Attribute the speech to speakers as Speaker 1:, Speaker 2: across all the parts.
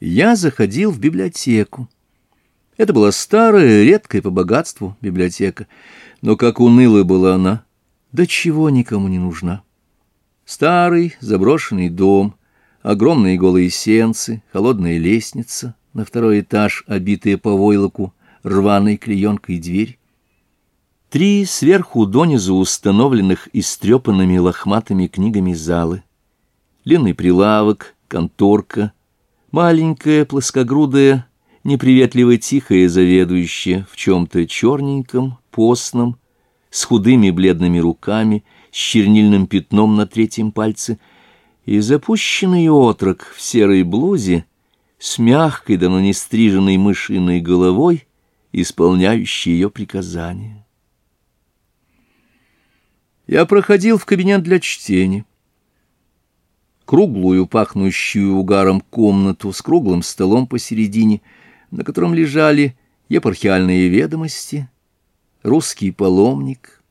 Speaker 1: я заходил в библиотеку. Это была старая, редкая по богатству библиотека, но как унылая была она, да чего никому не нужна. Старый заброшенный дом, огромные голые сенцы, холодная лестница на второй этаж, обитая по войлоку, рваной клеенкой дверь. Три сверху донизу установленных истрепанными лохматыми книгами залы. длинный прилавок, конторка — Маленькая, плоскогрудая, неприветливо тихая заведующая, в чем-то черненьком, постном, с худыми бледными руками, с чернильным пятном на третьем пальце, и запущенный отрок в серой блузе, с мягкой, давно нанестриженной мышиной головой, исполняющий ее приказания. Я проходил в кабинет для чтения круглую, пахнущую угаром комнату с круглым столом посередине, на котором лежали епархиальные ведомости, русский паломник.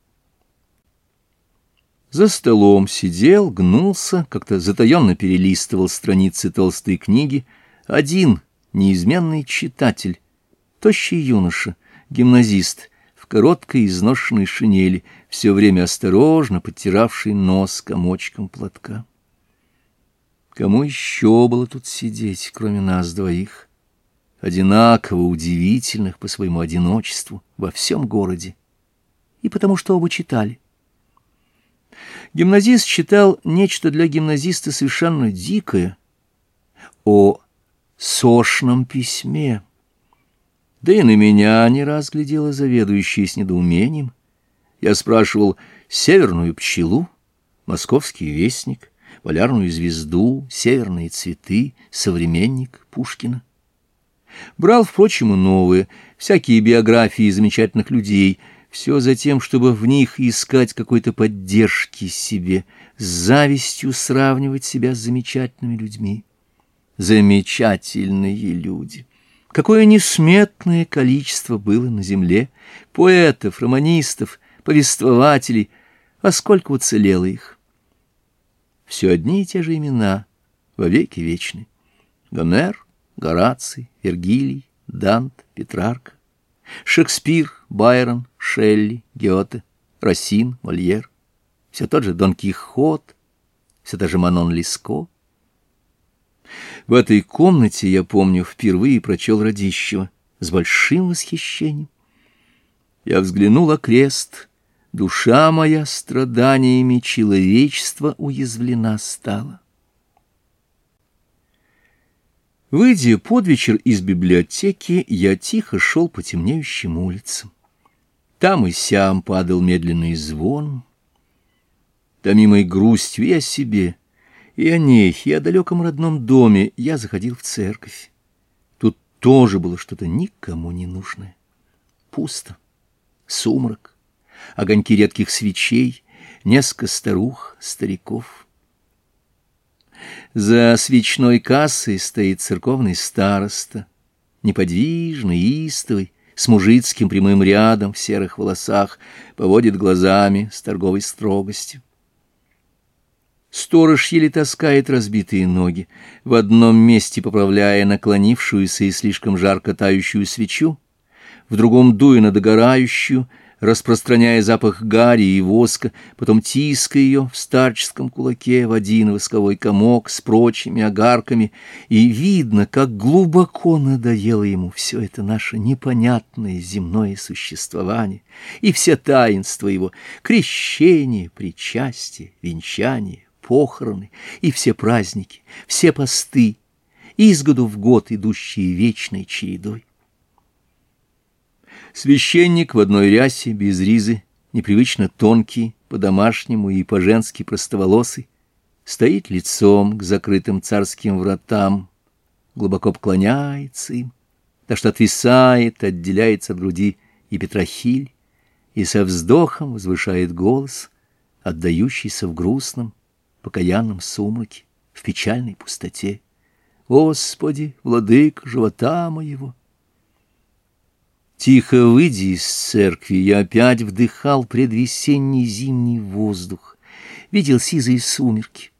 Speaker 1: За столом сидел, гнулся, как-то затаенно перелистывал страницы толстой книги, один неизменный читатель, тощий юноша, гимназист — в короткой изношенной шинели, все время осторожно подтиравший нос комочком платка. Кому еще было тут сидеть, кроме нас двоих? Одинаково удивительных по своему одиночеству во всем городе. И потому что оба читали. Гимназист читал нечто для гимназиста совершенно дикое о сошном письме. Да и на меня не раз глядела заведующая с недоумением. Я спрашивал «Северную пчелу?» «Московский вестник?» полярную звезду, северные цветы, современник Пушкина. Брал, впрочем, и новые, всякие биографии замечательных людей, все за тем, чтобы в них искать какой-то поддержки себе, с завистью сравнивать себя с замечательными людьми. Замечательные люди! Какое несметное количество было на земле поэтов, романистов, повествователей, а сколько уцелело их! все одни и те же имена, во веки вечны. Гомер, Гораций, Вергилий, Дант, Петрарк, Шекспир, Байрон, Шелли, Гёте, Росин, Вольер, все тот же Дон Кихот, все та же Манон Лиско. В этой комнате, я помню, впервые прочел Радищева с большим восхищением. Я взглянул окрест — Душа моя страданиями человечества уязвлена стала. Выйдя под вечер из библиотеки, я тихо шел по темнеющим улицам. Там и сям падал медленный звон. Томимой грустью и о себе, и о них, и о далеком родном доме я заходил в церковь. Тут тоже было что-то никому не нужное. Пусто, сумрак огоньки редких свечей, несколько старух, стариков. За свечной кассой стоит церковный староста, неподвижный, истовый, с мужицким прямым рядом в серых волосах, поводит глазами с торговой строгостью. Сторож еле таскает разбитые ноги, в одном месте поправляя наклонившуюся и слишком жарко тающую свечу, в другом дуя на догорающую, распространяя запах гари и воска, потом тиская ее в старческом кулаке в один восковой комок с прочими огарками, и видно, как глубоко надоело ему все это наше непонятное земное существование и все таинства его — крещение, причастие, венчание, похороны и все праздники, все посты, из году в год идущие вечной чередой. Священник в одной рясе, без ризы, непривычно тонкий, по-домашнему и по-женски простоволосый, стоит лицом к закрытым царским вратам, глубоко поклоняется им, так что отвисает, отделяется от груди и Петрохиль, и со вздохом возвышает голос, отдающийся в грустном, покаянном сумраке, в печальной пустоте. «Господи, владык живота моего!» Тихо выйдя из церкви, я опять вдыхал предвесенний зимний воздух, видел сизые сумерки.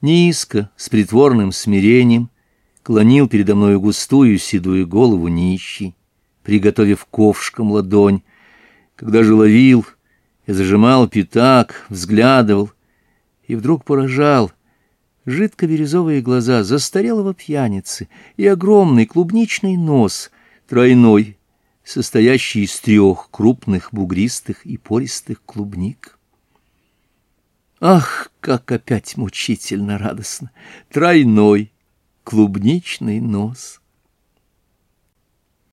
Speaker 1: Низко, с притворным смирением, клонил передо мною густую седую голову нищий, приготовив ковшком ладонь. Когда же ловил, и зажимал пятак, взглядывал и вдруг поражал — жидко-бирюзовые глаза застарелого пьяницы и огромный клубничный нос, тройной, состоящий из трех крупных бугристых и пористых клубник. Ах, как опять мучительно радостно! Тройной клубничный нос!